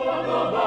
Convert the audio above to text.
Baba